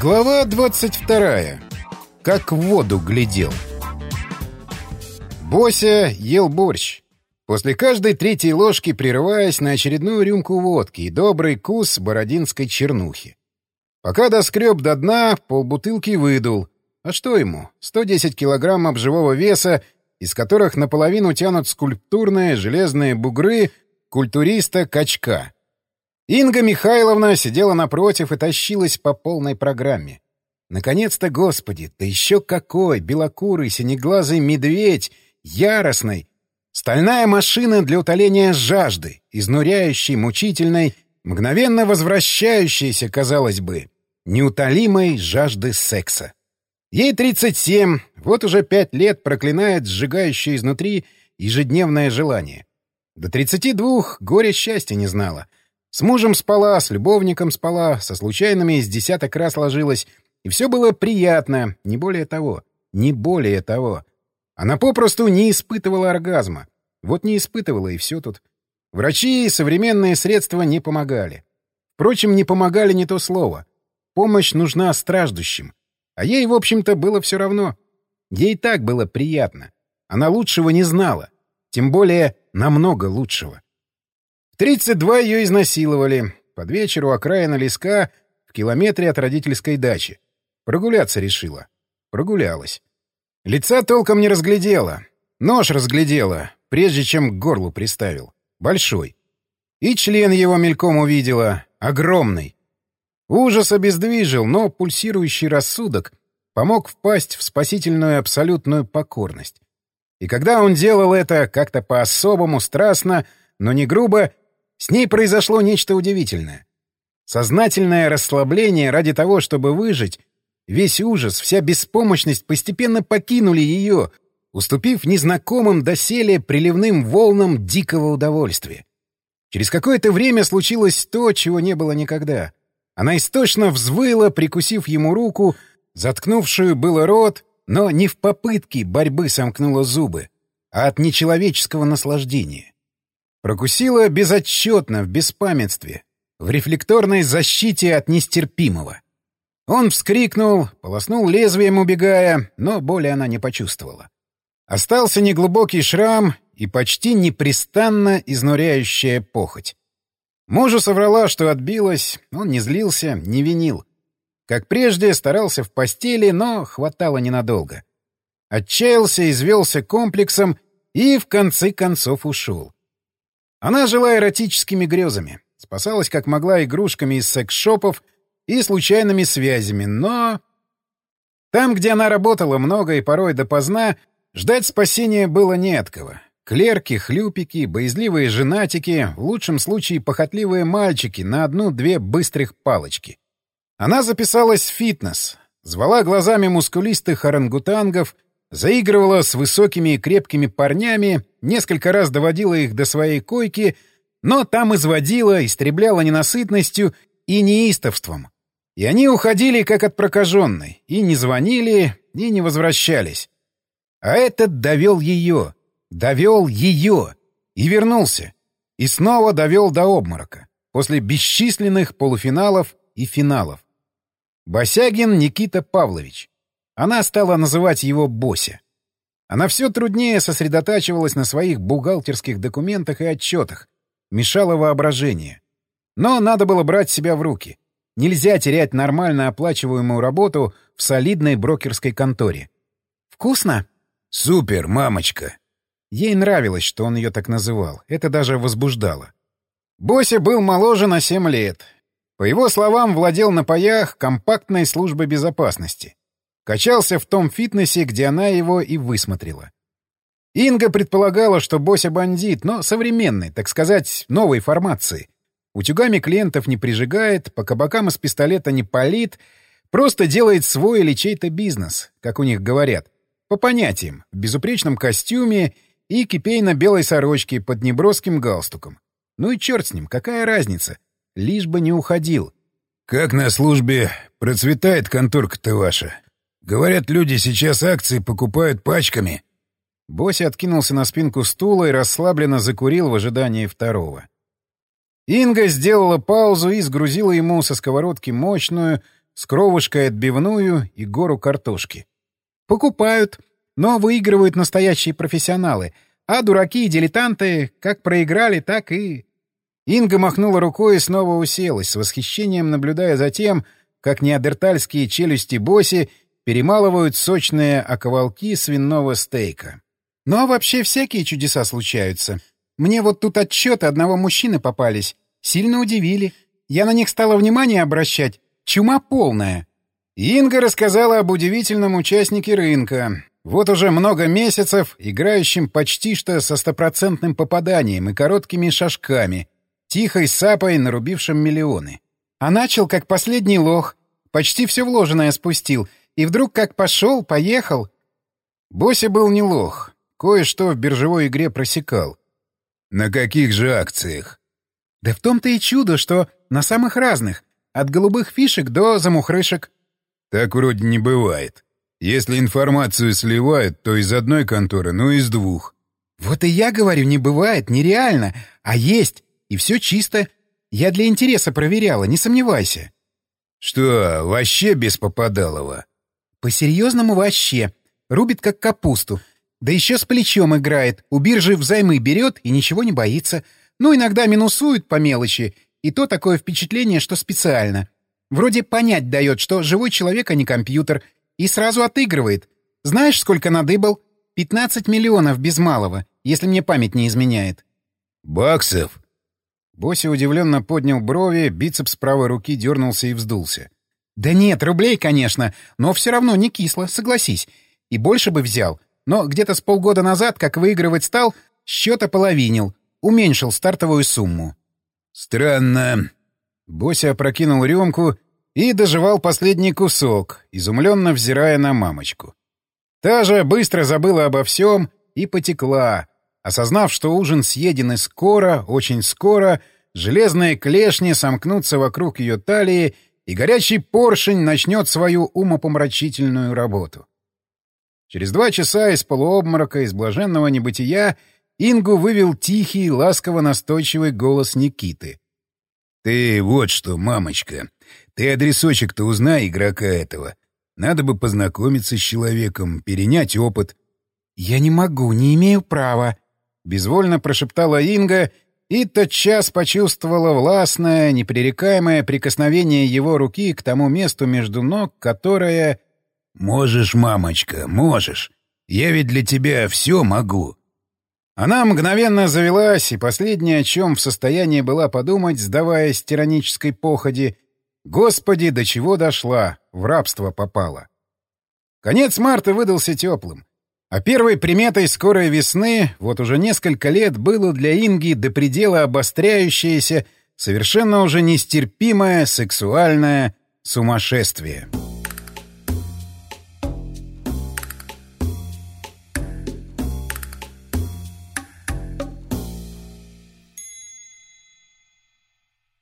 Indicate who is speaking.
Speaker 1: Глава 22. Как в воду глядел. Бося ел борщ. После каждой третьей ложки прерываясь на очередную рюмку водки и добрый кус бородинской чернухи. Пока доскреб до дна, полбутылки выдул. А что ему? 110 килограммов живого веса, из которых наполовину тянут скульптурные железные бугры культуриста-качка. Инга Михайловна сидела напротив и тащилась по полной программе. Наконец-то, господи, да еще какой! Белокурый, синеглазый медведь, яростный! Стальная машина для утоления жажды, изнуряющей, мучительной, мгновенно возвращающейся, казалось бы, неутолимой жажды секса. Ей 37, вот уже пять лет проклинает сжигающее изнутри ежедневное желание. До 32 горе счастья не знала — с мужем спала, с любовником спала, со случайными из десяток раз ложилась. И все было приятно, не более того. Не более того. Она попросту не испытывала оргазма. Вот не испытывала, и все тут. Врачи и современные средства не помогали. Впрочем, не помогали не то слово. Помощь нужна страждущим. А ей, в общем-то, было все равно. Ей так было приятно. Она лучшего не знала. Тем более, намного лучшего. 32 ее изнасиловали. Под вечер у окраина леска в километре от родительской дачи. Прогуляться решила. Прогулялась. Лица толком не разглядела. Нож разглядела, прежде чем к горлу приставил. Большой. И член его мельком увидела. Огромный. Ужас обездвижил, но пульсирующий рассудок помог впасть в спасительную абсолютную покорность. И когда он делал это как-то по-особому страстно, но не грубо, с ней произошло нечто удивительное. Сознательное расслабление ради того, чтобы выжить, весь ужас, вся беспомощность постепенно покинули ее, уступив незнакомым доселе приливным волнам дикого удовольствия. Через какое-то время случилось то, чего не было никогда. Она истошно взвыла, прикусив ему руку, заткнувшую было рот, но не в попытке борьбы сомкнула зубы, а от нечеловеческого наслаждения. Прокусила безотчетно, в беспамятстве, в рефлекторной защите от нестерпимого. Он вскрикнул, полоснул лезвием, убегая, но боли она не почувствовала. Остался неглубокий шрам и почти непрестанно изнуряющая похоть. Мужу соврала, что отбилась, он не злился, не винил. Как прежде, старался в постели, но хватало ненадолго. Отчаялся, извелся комплексом и в конце концов ушел. Она жила эротическими грезами, спасалась как могла игрушками из секс-шопов и случайными связями, но... Там, где она работала много и порой допоздна, ждать спасения было не от кого. Клерки, хлюпики, боязливые женатики, в лучшем случае похотливые мальчики на одну-две быстрых палочки. Она записалась в фитнес, звала глазами мускулистых орангутангов — заигрывала с высокими и крепкими парнями, несколько раз доводила их до своей койки, но там изводила, истребляла ненасытностью и неистовством. И они уходили как от прокаженной, и не звонили, и не возвращались. А этот довел ее, довел ее, и вернулся. И снова довел до обморока, после бесчисленных полуфиналов и финалов. Босягин Никита Павлович. Она стала называть его Бося. Она все труднее сосредотачивалась на своих бухгалтерских документах и отчетах, мешала воображение. Но надо было брать себя в руки. Нельзя терять нормально оплачиваемую работу в солидной брокерской конторе. «Вкусно?» «Супер, мамочка!» Ей нравилось, что он ее так называл. Это даже возбуждало. Бося был моложе на семь лет. По его словам, владел на паях компактной службы безопасности. Качался в том фитнесе, где она его и высмотрела. Инга предполагала, что Бося бандит, но современный, так сказать, новой формации. Утюгами клиентов не прижигает, по кабакам из пистолета не палит, просто делает свой или чей-то бизнес, как у них говорят. По понятиям, в безупречном костюме и кипейно-белой сорочке под неброским галстуком. Ну и черт с ним, какая разница? Лишь бы не уходил. «Как на службе процветает конторка-то ваша?» Говорят, люди сейчас акции покупают пачками. Бося откинулся на спинку стула и расслабленно закурил в ожидании второго. Инга сделала паузу и сгрузила ему со сковородки мощную, с кровушкой отбивную и гору картошки. Покупают, но выигрывают настоящие профессионалы, а дураки и дилетанты как проиграли, так и... Инга махнула рукой и снова уселась, с восхищением наблюдая за тем, как неандертальские челюсти Боси перемалывают сочные оковалки свиного стейка. Ну а вообще всякие чудеса случаются. Мне вот тут отчеты одного мужчины попались. Сильно удивили. Я на них стала внимание обращать. Чума полная. Инга рассказала об удивительном участнике рынка. Вот уже много месяцев, играющим почти что со стопроцентным попаданием и короткими шажками, тихой сапой, нарубившим миллионы. А начал как последний лох, почти все вложенное спустил, и вдруг как пошел, поехал. Бося был не лох, кое-что в биржевой игре просекал.
Speaker 2: На каких же акциях?
Speaker 1: Да в том-то и чудо, что на самых разных, от голубых фишек до замухрышек.
Speaker 2: Так вроде не бывает. Если информацию сливают, то из одной конторы, ну из двух.
Speaker 1: Вот и я говорю, не бывает, нереально, а есть. И все чисто. Я для интереса проверяла, не сомневайся.
Speaker 2: Что, вообще без попадалова?
Speaker 1: По-серьезному вообще. Рубит как капусту. Да еще с плечом играет, у биржи взаймы берет и ничего не боится. Ну, иногда минусует по мелочи, и то такое впечатление, что специально. Вроде понять дает, что живой человек, а не компьютер, и сразу отыгрывает. Знаешь, сколько надыбал? 15 миллионов без малого, если мне память не изменяет.
Speaker 2: «Баксов?»
Speaker 1: Боси удивленно поднял брови, бицепс правой руки дернулся и вздулся. «Да нет, рублей, конечно, но все равно не кисло, согласись. И больше бы взял. Но где-то с полгода назад, как выигрывать стал, счет ополовинил, уменьшил стартовую сумму».
Speaker 2: «Странно».
Speaker 1: Боси опрокинул рюмку и доживал последний кусок, изумленно взирая на мамочку. Та же быстро забыла обо всем и потекла, осознав, что ужин съеден и скоро, очень скоро, железные клешни сомкнутся вокруг ее талии, и горячий поршень начнет свою умопомрачительную работу. Через два часа из полуобморока, из блаженного небытия, Ингу вывел тихий, ласково-настойчивый голос Никиты.
Speaker 2: «Ты вот что, мамочка, ты адресочек-то узнай игрока этого. Надо бы познакомиться с человеком, перенять опыт».
Speaker 1: «Я не могу, не имею права», — безвольно прошептала Инга и тотчас почувствовала властное, непререкаемое прикосновение его руки к тому месту между ног, которое...
Speaker 2: «Можешь, мамочка, можешь. Я ведь для тебя все могу».
Speaker 1: Она мгновенно завелась, и последнее, о чем в состоянии была подумать, сдаваясь тиранической походи, «Господи, до чего дошла, в рабство попала». Конец марта выдался теплым. А первой приметой скорой весны вот уже несколько лет было для Инги до предела обостряющееся, совершенно уже нестерпимое сексуальное сумасшествие.